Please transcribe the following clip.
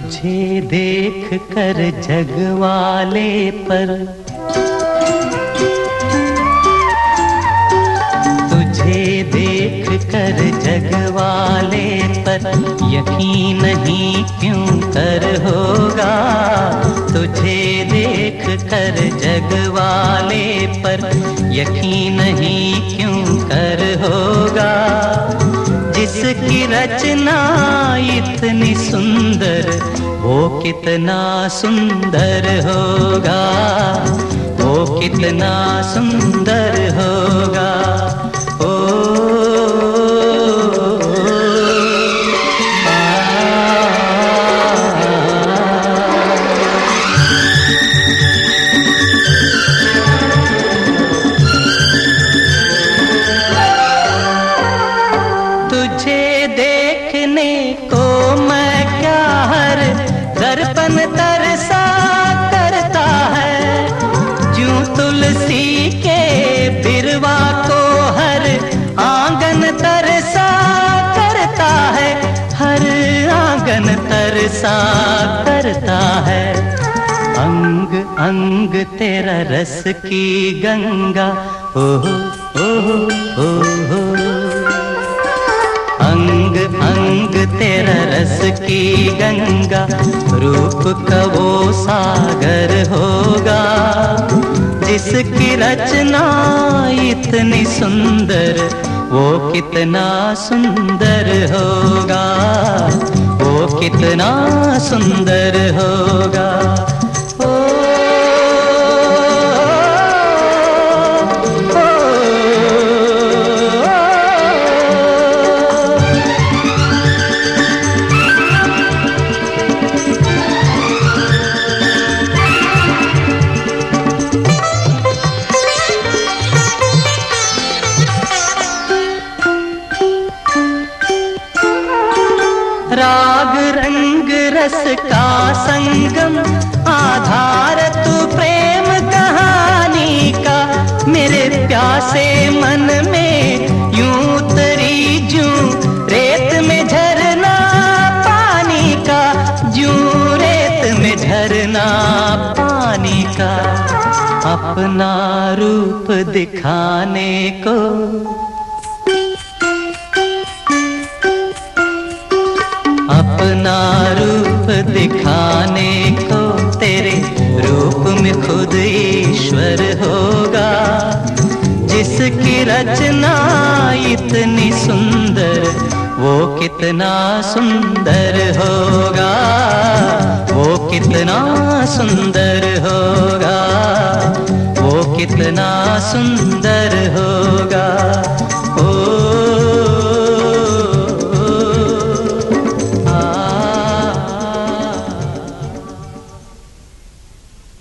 तुझे देख कर जग वाले पर। तुझे देख कर जग वाले पर। यकीन नहीं क्यों कर होगा? तुझे देख कर जग वाले पर। यकीन नहीं क्यों कर होगा? जिसकी रचना इतनी सुंदर वो कितना सुंदर होगा? वो कितना सुंदर सा करता है, जू तुलसी के बिरवा को हर आँगन तरसा करता है, हर आँगन तरसा करता है। अंग अंग तेरा रस की गंगा ओहो ओहो ओहो। रस की गंगा, रूप का वो सागर होगा। जिसकी रचना इतनी सुंदर, वो कितना सुंदर होगा। वो कितना सुंदर होगा। राग रंग रस का संगम आधार तू प्रेम कहानी का। मेरे प्यासे मन में यूँ तरी जू, रेत में झरना पानी का। जू रेत में झरना पानी का। अपना रूप दिखाने को दिखाने को तेरे रूप में खुद ईश्वर होगा। जिसकी रचना इतनी सुंदर, वो कितना सुंदर होगा। वो कितना सुंदर होगा। वो कितना सुंदर होगा।